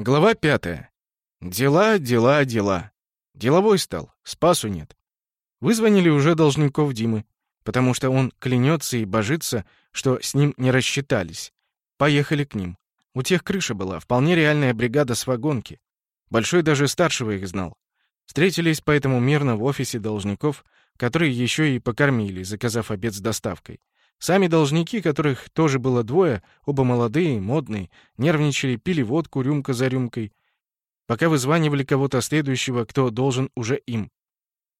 Глава пятая. Дела, дела, дела. Деловой стал, спасу нет. Вызвонили уже должников Димы, потому что он клянется и божится, что с ним не рассчитались. Поехали к ним. У тех крыша была, вполне реальная бригада с вагонки. Большой даже старшего их знал. Встретились поэтому мирно в офисе должников, которые еще и покормили, заказав обед с доставкой. Сами должники, которых тоже было двое, оба молодые, модные, нервничали, пили водку рюмка за рюмкой, пока вызванивали кого-то следующего, кто должен уже им.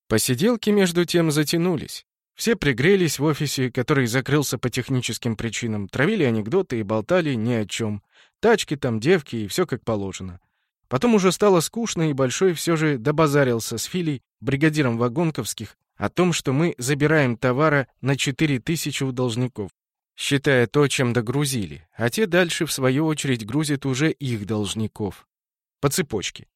Посиделки между тем затянулись. Все пригрелись в офисе, который закрылся по техническим причинам, травили анекдоты и болтали ни о чем. Тачки там, девки и все как положено. Потом уже стало скучно, и Большой все же добазарился с Филей, бригадиром вагонковских, о том, что мы забираем товара на 4 тысячи у должников, считая то, чем догрузили, а те дальше, в свою очередь, грузят уже их должников. По цепочке.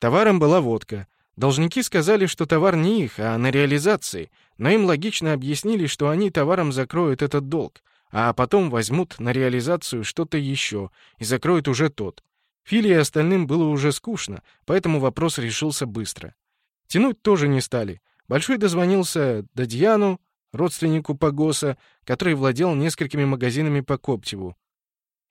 Товаром была водка. Должники сказали, что товар не их, а на реализации, но им логично объяснили, что они товаром закроют этот долг, а потом возьмут на реализацию что-то еще и закроют уже тот. Фили и остальным было уже скучно, поэтому вопрос решился быстро. Тянуть тоже не стали — Большой дозвонился Дадьяну, родственнику Погоса, который владел несколькими магазинами по Коптеву.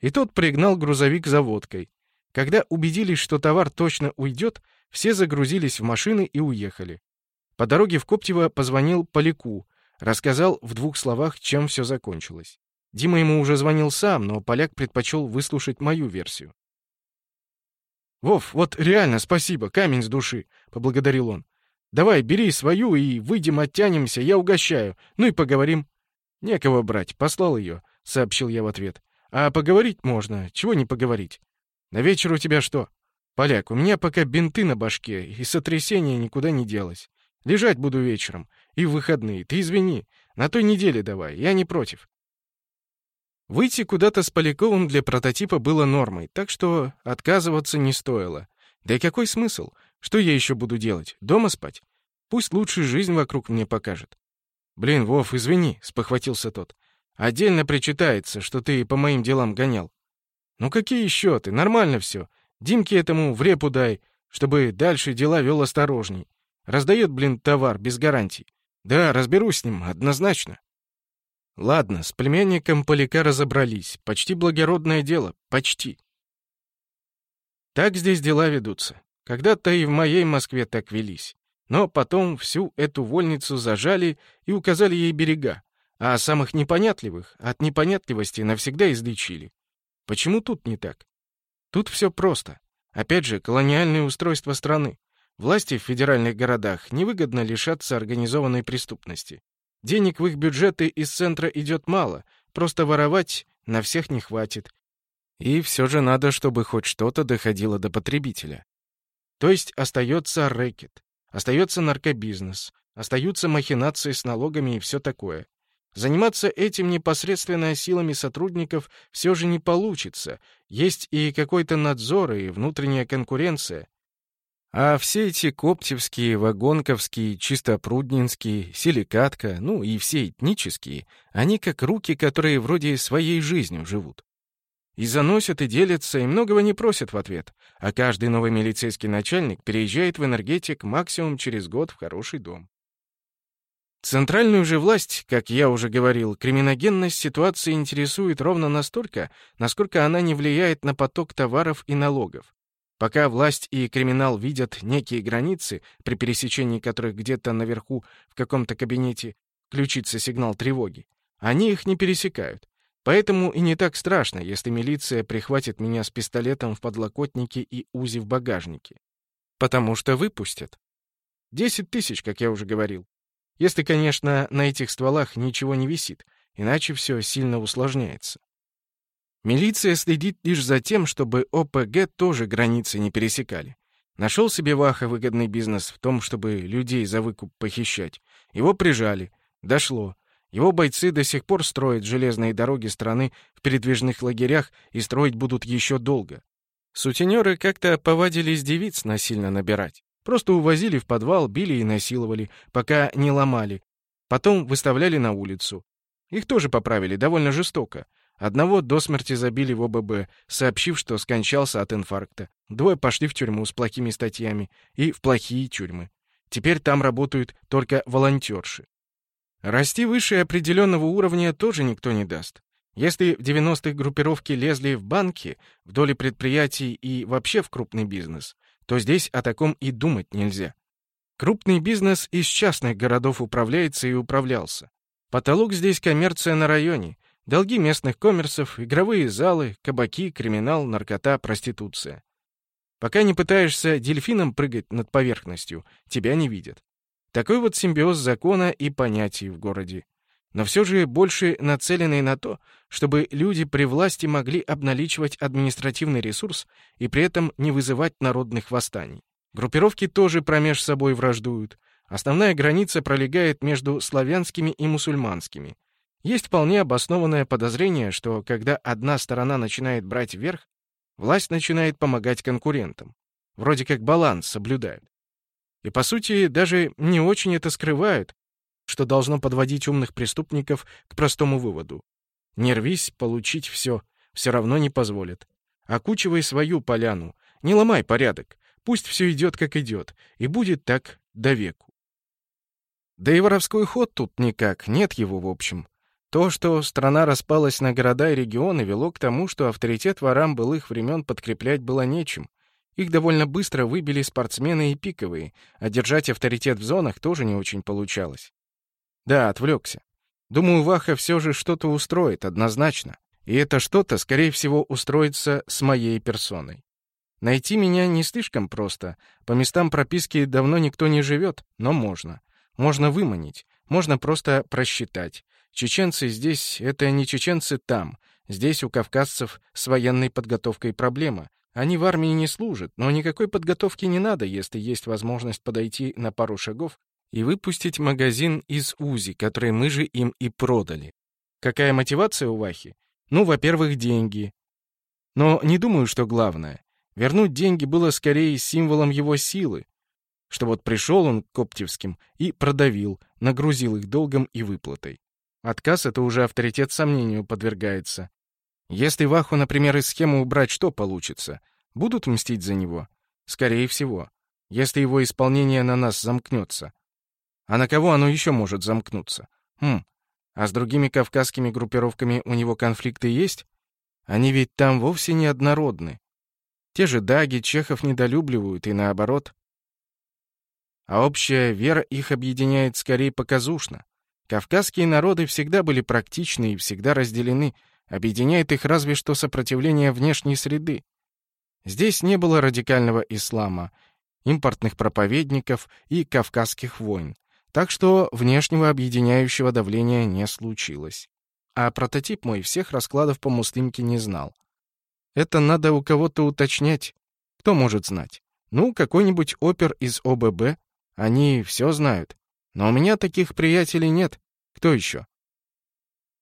И тот пригнал грузовик за водкой. Когда убедились, что товар точно уйдет, все загрузились в машины и уехали. По дороге в Коптево позвонил Поляку, рассказал в двух словах, чем все закончилось. Дима ему уже звонил сам, но поляк предпочел выслушать мою версию. «Вов, вот реально спасибо, камень с души», — поблагодарил он. Давай, бери свою и выйдем, оттянемся, я угощаю. Ну и поговорим». «Некого брать, послал ее», — сообщил я в ответ. «А поговорить можно, чего не поговорить? На вечер у тебя что?» «Поляк, у меня пока бинты на башке, и сотрясение никуда не делось. Лежать буду вечером. И в выходные. Ты извини. На той неделе давай, я не против». Выйти куда-то с Поляковым для прототипа было нормой, так что отказываться не стоило. Да и какой смысл? Что я еще буду делать? Дома спать? Пусть лучше жизнь вокруг мне покажет. Блин, Вов, извини, спохватился тот. Отдельно причитается, что ты по моим делам гонял. Ну какие еще ты? Нормально все. Димке этому в репу дай, чтобы дальше дела вел осторожней. Раздает, блин, товар без гарантий. Да, разберусь с ним, однозначно. Ладно, с племянником Поляка разобрались. Почти благородное дело. Почти. Так здесь дела ведутся. Когда-то и в моей Москве так велись. Но потом всю эту вольницу зажали и указали ей берега, а самых непонятливых от непонятливости навсегда излечили. Почему тут не так? Тут все просто. Опять же, колониальное устройство страны. Власти в федеральных городах невыгодно лишаться организованной преступности. Денег в их бюджеты из центра идет мало, просто воровать на всех не хватит. И все же надо, чтобы хоть что-то доходило до потребителя. То есть остается рэкет, остается наркобизнес, остаются махинации с налогами и все такое. Заниматься этим непосредственно силами сотрудников все же не получится. Есть и какой-то надзор, и внутренняя конкуренция. А все эти коптевские, вагонковские, чистопруднинские, силикатка, ну и все этнические, они как руки, которые вроде своей жизнью живут. И заносят, и делятся, и многого не просят в ответ. А каждый новый милицейский начальник переезжает в энергетик максимум через год в хороший дом. Центральную же власть, как я уже говорил, криминогенность ситуации интересует ровно настолько, насколько она не влияет на поток товаров и налогов. Пока власть и криминал видят некие границы, при пересечении которых где-то наверху в каком-то кабинете включится сигнал тревоги, они их не пересекают. Поэтому и не так страшно, если милиция прихватит меня с пистолетом в подлокотнике и УЗИ в багажнике. Потому что выпустят. Десять тысяч, как я уже говорил. Если, конечно, на этих стволах ничего не висит, иначе все сильно усложняется. Милиция следит лишь за тем, чтобы ОПГ тоже границы не пересекали. Нашел себе Ваха выгодный бизнес в том, чтобы людей за выкуп похищать. Его прижали. Дошло. Его бойцы до сих пор строят железные дороги страны в передвижных лагерях и строить будут еще долго. Сутенеры как-то повадились девиц насильно набирать. Просто увозили в подвал, били и насиловали, пока не ломали. Потом выставляли на улицу. Их тоже поправили довольно жестоко. Одного до смерти забили в ОББ, сообщив, что скончался от инфаркта. Двое пошли в тюрьму с плохими статьями и в плохие тюрьмы. Теперь там работают только волонтерши. Расти выше определенного уровня тоже никто не даст. Если в 90-х группировки лезли в банки, в доли предприятий и вообще в крупный бизнес, то здесь о таком и думать нельзя. Крупный бизнес из частных городов управляется и управлялся. Потолок здесь коммерция на районе, долги местных коммерсов, игровые залы, кабаки, криминал, наркота, проституция. Пока не пытаешься дельфином прыгать над поверхностью, тебя не видят. Такой вот симбиоз закона и понятий в городе. Но все же больше нацеленный на то, чтобы люди при власти могли обналичивать административный ресурс и при этом не вызывать народных восстаний. Группировки тоже промеж собой враждуют. Основная граница пролегает между славянскими и мусульманскими. Есть вполне обоснованное подозрение, что когда одна сторона начинает брать верх, власть начинает помогать конкурентам. Вроде как баланс соблюдают. И, по сути, даже не очень это скрывают, что должно подводить умных преступников к простому выводу. Не рвись получить все, все равно не позволят. Окучивай свою поляну, не ломай порядок, пусть все идет как идет, и будет так до веку. Да и воровской ход тут никак, нет его в общем. То, что страна распалась на города и регионы, вело к тому, что авторитет ворам былых времен подкреплять было нечем, их довольно быстро выбили спортсмены и пиковые, а держать авторитет в зонах тоже не очень получалось. Да, отвлекся. Думаю, Ваха все же что-то устроит, однозначно. И это что-то, скорее всего, устроится с моей персоной. Найти меня не слишком просто. По местам прописки давно никто не живет, но можно. Можно выманить, можно просто просчитать. Чеченцы здесь — это не чеченцы там. Здесь у кавказцев с военной подготовкой проблема. Они в армии не служат, но никакой подготовки не надо, если есть возможность подойти на пару шагов и выпустить магазин из УЗИ, который мы же им и продали. Какая мотивация у Вахи? Ну, во-первых, деньги. Но не думаю, что главное. Вернуть деньги было скорее символом его силы, что вот пришел он к Коптевским и продавил, нагрузил их долгом и выплатой. Отказ — это уже авторитет сомнению подвергается. Если Ваху, например, из схемы убрать, что получится? Будут мстить за него? Скорее всего. Если его исполнение на нас замкнется. А на кого оно еще может замкнуться? Хм, а с другими кавказскими группировками у него конфликты есть? Они ведь там вовсе не однородны. Те же даги чехов недолюбливают и наоборот. А общая вера их объединяет скорее показушно. Кавказские народы всегда были практичны и всегда разделены — Объединяет их разве что сопротивление внешней среды. Здесь не было радикального ислама, импортных проповедников и кавказских войн, так что внешнего объединяющего давления не случилось. А прототип мой всех раскладов по муслимке не знал. Это надо у кого-то уточнять. Кто может знать? Ну, какой-нибудь опер из ОББ. Они все знают. Но у меня таких приятелей нет. Кто еще?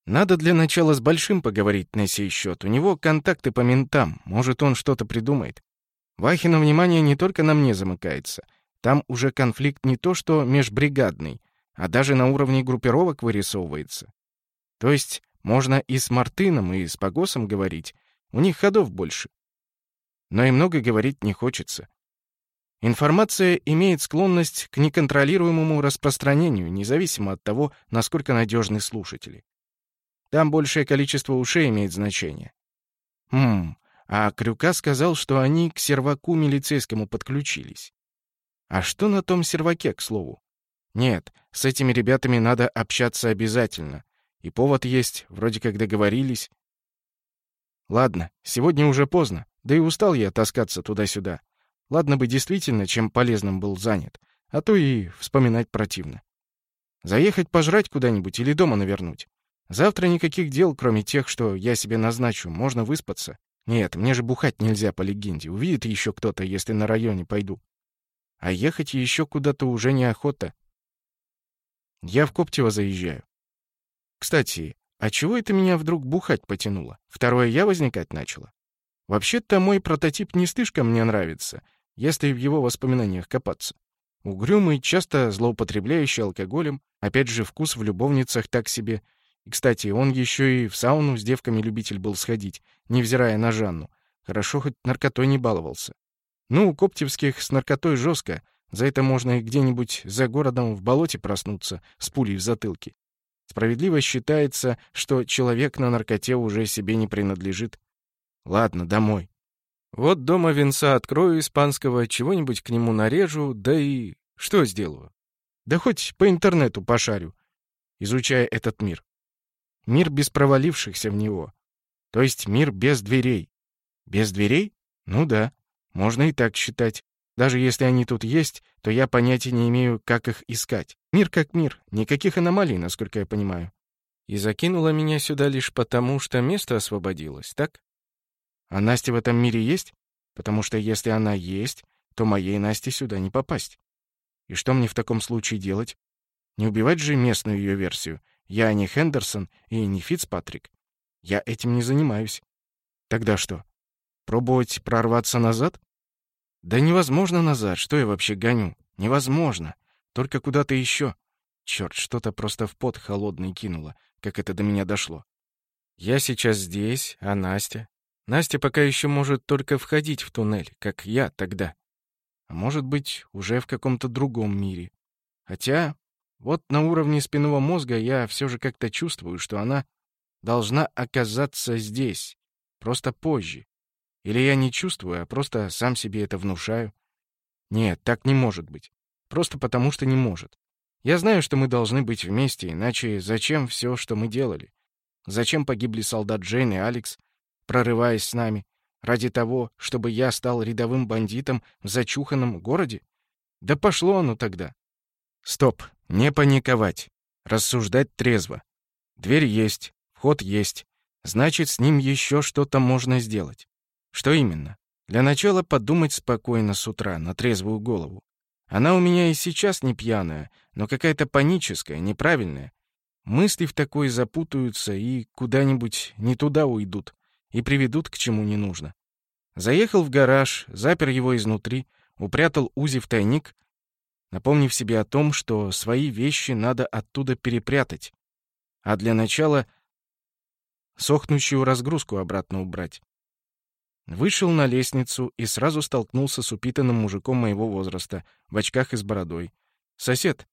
Надо для начала с Большим поговорить на сей счет. У него контакты по ментам. Может, он что-то придумает. Вахина внимание не только на мне замыкается. Там уже конфликт не то что межбригадный, а даже на уровне группировок вырисовывается. То есть можно и с Мартыном, и с Погосом говорить. У них ходов больше. Но и много говорить не хочется. Информация имеет склонность к неконтролируемому распространению, независимо от того, насколько надежны слушатели. Там большее количество ушей имеет значение. Хм, а Крюка сказал, что они к серваку милицейскому подключились. А что на том серваке, к слову? Нет, с этими ребятами надо общаться обязательно. И повод есть, вроде как договорились. Ладно, сегодня уже поздно, да и устал я таскаться туда-сюда. Ладно бы действительно, чем полезным был занят, а то и вспоминать противно. Заехать пожрать куда-нибудь или дома навернуть. Завтра никаких дел, кроме тех, что я себе назначу. Можно выспаться. Нет, мне же бухать нельзя по легенде. Увидит еще кто-то, если на районе пойду. А ехать еще куда-то уже неохота. Я в Коптево заезжаю. Кстати, а чего это меня вдруг бухать потянуло? Второе я возникать начала? Вообще-то мой прототип не слишком мне нравится, если в его воспоминаниях копаться. Угрюмый, часто злоупотребляющий алкоголем, опять же, вкус в любовницах так себе — И, кстати, он еще и в сауну с девками любитель был сходить, невзирая на Жанну. Хорошо, хоть наркотой не баловался. Ну, у Коптевских с наркотой жестко. За это можно и где-нибудь за городом в болоте проснуться с пулей в затылке. Справедливо считается, что человек на наркоте уже себе не принадлежит. Ладно, домой. Вот дома венца открою испанского, чего-нибудь к нему нарежу, да и... Что сделаю? Да хоть по интернету пошарю, изучая этот мир. Мир без провалившихся в него. То есть мир без дверей. Без дверей? Ну да, можно и так считать. Даже если они тут есть, то я понятия не имею, как их искать. Мир как мир, никаких аномалий, насколько я понимаю. И закинула меня сюда лишь потому, что место освободилось, так? А Настя в этом мире есть? Потому что если она есть, то моей Насте сюда не попасть. И что мне в таком случае делать? Не убивать же местную ее версию. Я не Хендерсон и не Фицпатрик. Я этим не занимаюсь. Тогда что? Пробовать прорваться назад? Да невозможно назад, что я вообще гоню? Невозможно. Только куда-то еще. Черт, что-то просто в пот холодный кинуло, как это до меня дошло. Я сейчас здесь, а Настя? Настя пока еще может только входить в туннель, как я тогда. А может быть, уже в каком-то другом мире. Хотя, вот на уровне спинного мозга я все же как-то чувствую, что она должна оказаться здесь, просто позже. Или я не чувствую, а просто сам себе это внушаю? Нет, так не может быть. Просто потому, что не может. Я знаю, что мы должны быть вместе, иначе зачем все, что мы делали? Зачем погибли солдат Джейн и Алекс, прорываясь с нами? Ради того, чтобы я стал рядовым бандитом в зачуханном городе? Да пошло оно тогда. Стоп, не паниковать. Рассуждать трезво. Дверь есть, вход есть. Значит, с ним еще что-то можно сделать. Что именно? Для начала подумать спокойно с утра, на трезвую голову. Она у меня и сейчас не пьяная, но какая-то паническая, неправильная. Мысли в такой запутаются и куда-нибудь не туда уйдут и приведут к чему не нужно. Заехал в гараж, запер его изнутри, упрятал Узи в тайник, напомнив себе о том, что свои вещи надо оттуда перепрятать, а для начала сохнущую разгрузку обратно убрать. Вышел на лестницу и сразу столкнулся с упитанным мужиком моего возраста, в очках и с бородой. «Сосед»,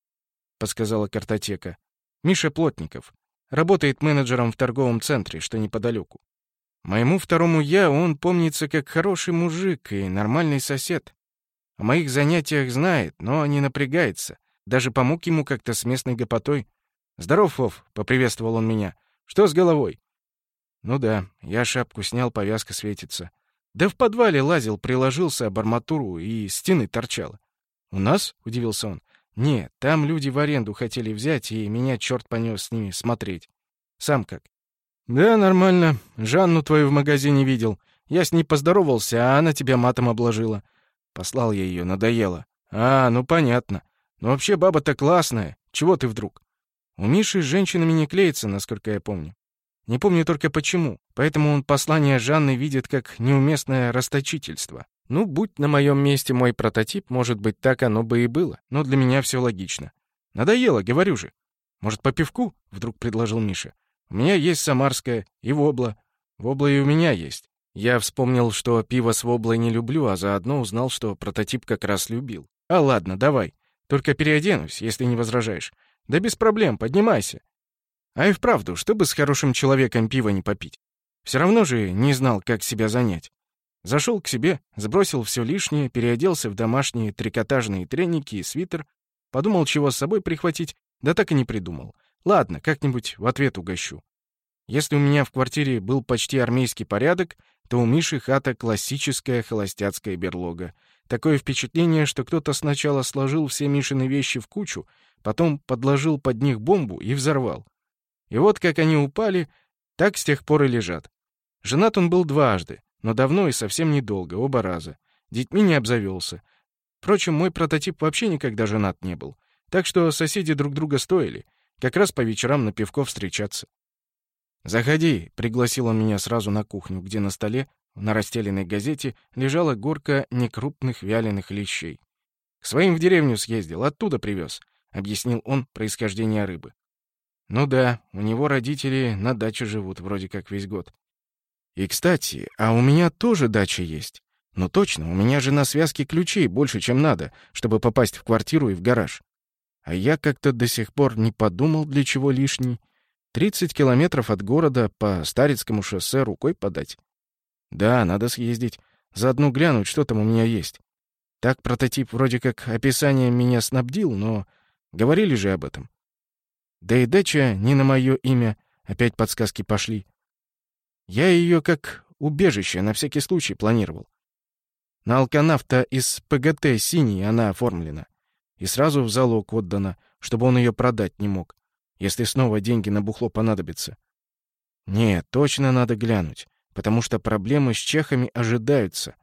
— подсказала картотека. «Миша Плотников. Работает менеджером в торговом центре, что неподалеку. Моему второму «я» он помнится как хороший мужик и нормальный сосед. О моих занятиях знает, но не напрягается. Даже помог ему как-то с местной гопотой. «Здоров, Вов», — поприветствовал он меня. «Что с головой?» Ну да, я шапку снял, повязка светится. Да в подвале лазил, приложился об арматуру и стены торчало. «У нас?» — удивился он. «Нет, там люди в аренду хотели взять, и меня черт понес с ними смотреть. Сам как?» «Да, нормально. Жанну твою в магазине видел. Я с ней поздоровался, а она тебя матом обложила. Послал я ее, надоело. А, ну понятно. Но вообще баба-то классная. Чего ты вдруг? У Миши с женщинами не клеится, насколько я помню. Не помню только почему, поэтому он послание Жанны видит как неуместное расточительство. Ну, будь на моем месте мой прототип, может быть, так оно бы и было, но для меня все логично. Надоело, говорю же. Может, по пивку? Вдруг предложил Миша. У меня есть самарское и вобла. Вобла и у меня есть. Я вспомнил, что пиво с воблой не люблю, а заодно узнал, что прототип как раз любил. А ладно, давай. Только переоденусь, если не возражаешь. Да без проблем, поднимайся. А и вправду, чтобы с хорошим человеком пиво не попить. Все равно же не знал, как себя занять. Зашел к себе, сбросил все лишнее, переоделся в домашние трикотажные треники и свитер, подумал, чего с собой прихватить, да так и не придумал. Ладно, как-нибудь в ответ угощу. Если у меня в квартире был почти армейский порядок, то у Миши хата классическая холостяцкая берлога. Такое впечатление, что кто-то сначала сложил все Мишины вещи в кучу, потом подложил под них бомбу и взорвал. И вот как они упали, так с тех пор и лежат. Женат он был дважды, но давно и совсем недолго, оба раза. Детьми не обзавелся. Впрочем, мой прототип вообще никогда женат не был. Так что соседи друг друга стоили. Как раз по вечерам на пивко встречаться. «Заходи», — пригласил он меня сразу на кухню, где на столе, на расстеленной газете, лежала горка некрупных вяленых лещей. «К своим в деревню съездил, оттуда привез», — объяснил он происхождение рыбы. Ну да, у него родители на даче живут вроде как весь год. И, кстати, а у меня тоже дача есть. Ну точно, у меня же на связке ключей больше, чем надо, чтобы попасть в квартиру и в гараж. А я как-то до сих пор не подумал, для чего лишний. 30 километров от города по Старицкому шоссе рукой подать. Да, надо съездить. Заодно глянуть, что там у меня есть. Так прототип вроде как описанием меня снабдил, но говорили же об этом. Да и дача не на мое имя, опять подсказки пошли. Я ее как убежище на всякий случай планировал. На алканавта из ПГТ «Синий» она оформлена. И сразу в залог отдана, чтобы он ее продать не мог, если снова деньги на бухло понадобятся. Нет, точно надо глянуть, потому что проблемы с чехами ожидаются.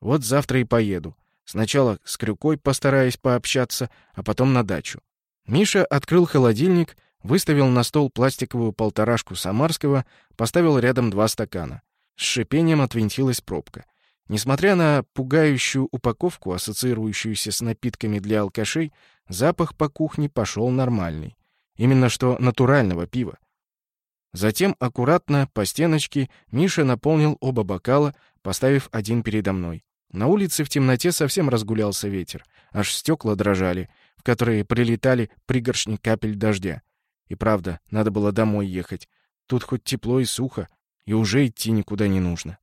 Вот завтра и поеду. Сначала с Крюкой постараюсь пообщаться, а потом на дачу. Миша открыл холодильник, выставил на стол пластиковую полторашку Самарского, поставил рядом два стакана. С шипением отвинтилась пробка. Несмотря на пугающую упаковку, ассоциирующуюся с напитками для алкашей, запах по кухне пошел нормальный. Именно что натурального пива. Затем аккуратно, по стеночке, Миша наполнил оба бокала, поставив один передо мной. На улице в темноте совсем разгулялся ветер, аж стекла дрожали, в которые прилетали пригоршни капель дождя. И правда, надо было домой ехать. Тут хоть тепло и сухо, и уже идти никуда не нужно.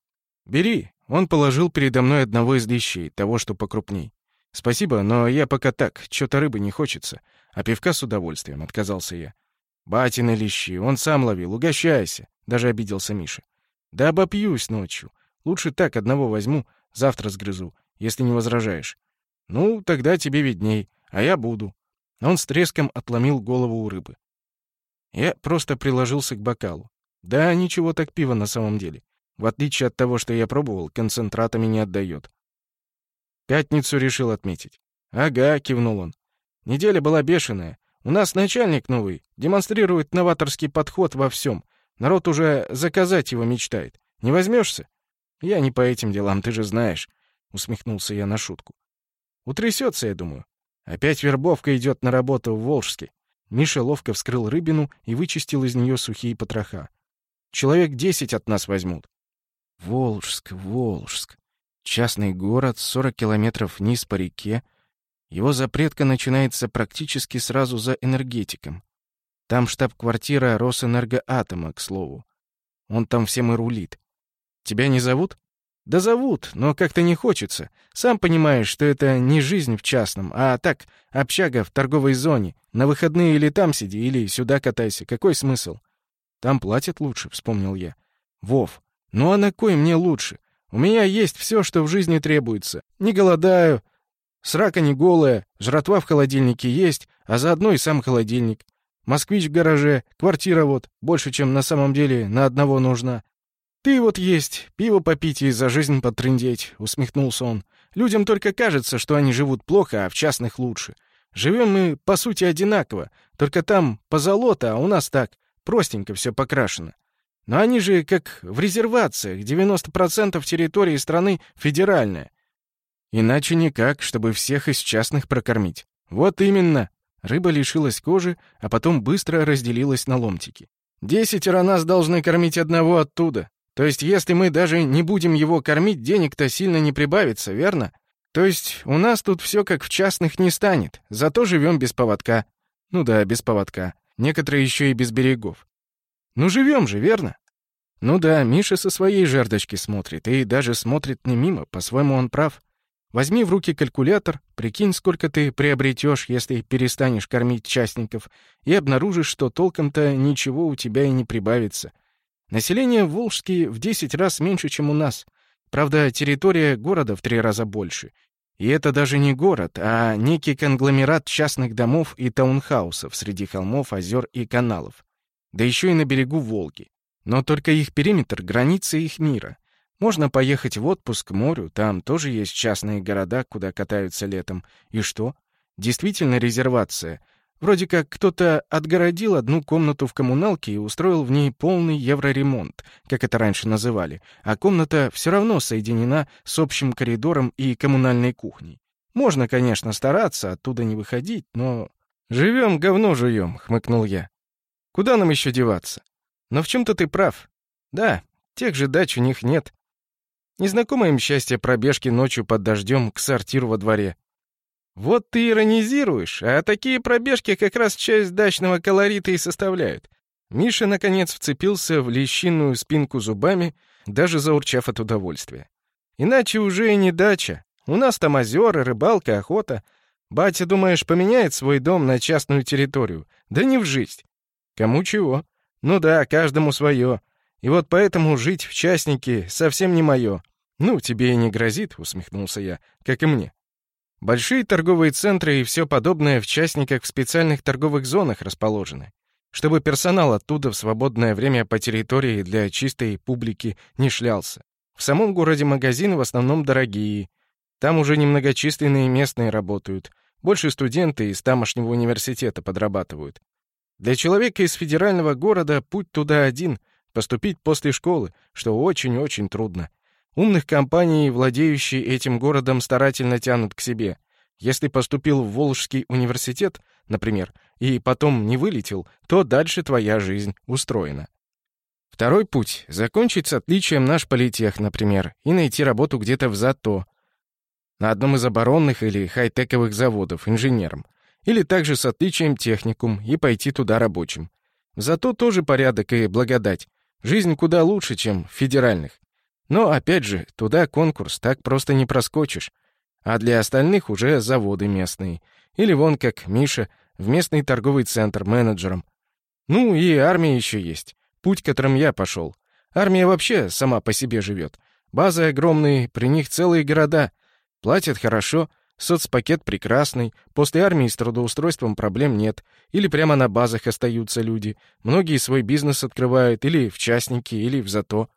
«Бери!» Он положил передо мной одного из лещей, того, что покрупней. «Спасибо, но я пока так, что-то рыбы не хочется. А пивка с удовольствием», — отказался я. «Батины лещи, он сам ловил, угощайся», — даже обиделся Миша. «Да обопьюсь ночью. Лучше так одного возьму, завтра сгрызу, если не возражаешь». «Ну, тогда тебе видней, а я буду». Он с треском отломил голову у рыбы. Я просто приложился к бокалу. Да, ничего так пиво на самом деле. В отличие от того, что я пробовал, концентратами не отдает. Пятницу решил отметить. «Ага», — кивнул он. «Неделя была бешеная. У нас начальник новый, демонстрирует новаторский подход во всем. Народ уже заказать его мечтает. Не возьмешься?» «Я не по этим делам, ты же знаешь», — усмехнулся я на шутку. «Утрясется, я думаю. Опять вербовка идет на работу в Волжске. Миша ловко вскрыл рыбину и вычистил из нее сухие потроха. «Человек десять от нас возьмут». Волжск, Волжск. Частный город, 40 километров вниз по реке. Его запретка начинается практически сразу за энергетиком. Там штаб-квартира Росэнергоатома, к слову. Он там всем и рулит. Тебя не зовут? Да зовут, но как-то не хочется. Сам понимаешь, что это не жизнь в частном, а так, общага в торговой зоне. На выходные или там сиди, или сюда катайся. Какой смысл? Там платят лучше, вспомнил я. Вов, ну а на кой мне лучше? У меня есть все, что в жизни требуется. Не голодаю, срака не голая, жратва в холодильнике есть, а заодно и сам холодильник. Москвич в гараже, квартира вот, больше, чем на самом деле на одного нужна. «Ты вот есть, пиво попить и за жизнь потрындеть», — усмехнулся он. «Людям только кажется, что они живут плохо, а в частных лучше. Живем мы, по сути, одинаково, только там позолота, а у нас так, простенько все покрашено. Но они же как в резервациях, 90% территории страны федеральная. Иначе никак, чтобы всех из частных прокормить. Вот именно. Рыба лишилась кожи, а потом быстро разделилась на ломтики. Десятеро нас должны кормить одного оттуда. То есть, если мы даже не будем его кормить, денег-то сильно не прибавится, верно? То есть, у нас тут все как в частных не станет, зато живем без поводка. Ну да, без поводка. Некоторые еще и без берегов. Ну живем же, верно? Ну да, Миша со своей жердочки смотрит, и даже смотрит не мимо, по-своему он прав. Возьми в руки калькулятор, прикинь, сколько ты приобретешь, если перестанешь кормить частников, и обнаружишь, что толком-то ничего у тебя и не прибавится. Население в в 10 раз меньше, чем у нас. Правда, территория города в три раза больше. И это даже не город, а некий конгломерат частных домов и таунхаусов среди холмов, озер и каналов. Да еще и на берегу Волги. Но только их периметр — границы их мира. Можно поехать в отпуск к морю, там тоже есть частные города, куда катаются летом. И что? Действительно резервация, Вроде как кто-то отгородил одну комнату в коммуналке и устроил в ней полный евроремонт, как это раньше называли, а комната все равно соединена с общим коридором и коммунальной кухней. Можно, конечно, стараться, оттуда не выходить, но... «Живем, говно жуем», — хмыкнул я. Куда нам еще деваться? Но в чем-то ты прав. Да, тех же дач у них нет. Незнакомое им счастье пробежки ночью под дождем к сортиру во дворе. Вот ты иронизируешь, а такие пробежки как раз часть дачного колорита и составляют. Миша, наконец, вцепился в лещинную спинку зубами, даже заурчав от удовольствия. Иначе уже и не дача. У нас там озера, рыбалка, охота. Батя, думаешь, поменяет свой дом на частную территорию? Да не в жизнь. Кому чего. Ну да, каждому свое. И вот поэтому жить в частнике совсем не мое. Ну, тебе и не грозит, усмехнулся я, как и мне. Большие торговые центры и все подобное в частниках в специальных торговых зонах расположены, чтобы персонал оттуда в свободное время по территории для чистой публики не шлялся. В самом городе магазины в основном дорогие. Там уже немногочисленные местные работают. Больше студенты из тамошнего университета подрабатывают. Для человека из федерального города путь туда один — поступить после школы, что очень-очень трудно. Умных компаний, владеющие этим городом, старательно тянут к себе. Если поступил в Волжский университет, например, и потом не вылетел, то дальше твоя жизнь устроена. Второй путь — закончить с отличием наш политех, например, и найти работу где-то в ЗАТО, на одном из оборонных или хай-тековых заводов, инженером. Или также с отличием техникум и пойти туда рабочим. ЗАТО тоже порядок и благодать. Жизнь куда лучше, чем в федеральных. Но, опять же, туда конкурс, так просто не проскочишь. А для остальных уже заводы местные. Или вон как Миша, в местный торговый центр менеджером. Ну и армия еще есть. Путь, которым я пошел. Армия вообще сама по себе живет. Базы огромные, при них целые города. Платят хорошо, соцпакет прекрасный, после армии с трудоустройством проблем нет. Или прямо на базах остаются люди. Многие свой бизнес открывают или в частники, или в зато.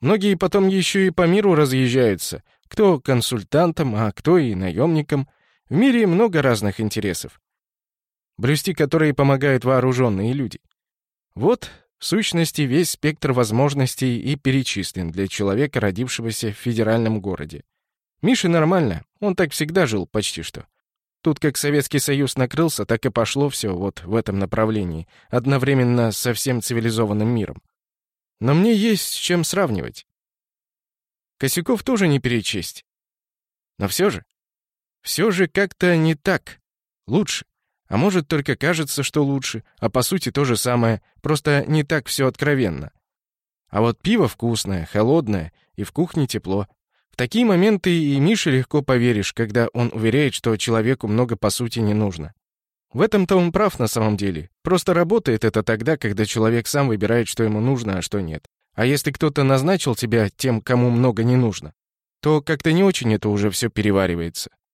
Многие потом еще и по миру разъезжаются. Кто консультантом, а кто и наемником. В мире много разных интересов, блюсти которые помогают вооруженные люди. Вот, в сущности, весь спектр возможностей и перечислен для человека, родившегося в федеральном городе. Мише нормально, он так всегда жил почти что. Тут как Советский Союз накрылся, так и пошло все вот в этом направлении, одновременно со всем цивилизованным миром. Но мне есть с чем сравнивать. Косяков тоже не перечесть. Но все же, все же как-то не так. Лучше. А может, только кажется, что лучше, а по сути то же самое, просто не так все откровенно. А вот пиво вкусное, холодное, и в кухне тепло. В такие моменты и Мише легко поверишь, когда он уверяет, что человеку много по сути не нужно. В этом-то он прав на самом деле. Просто работает это тогда, когда человек сам выбирает, что ему нужно, а что нет. А если кто-то назначил тебя тем, кому много не нужно, то как-то не очень это уже все переваривается.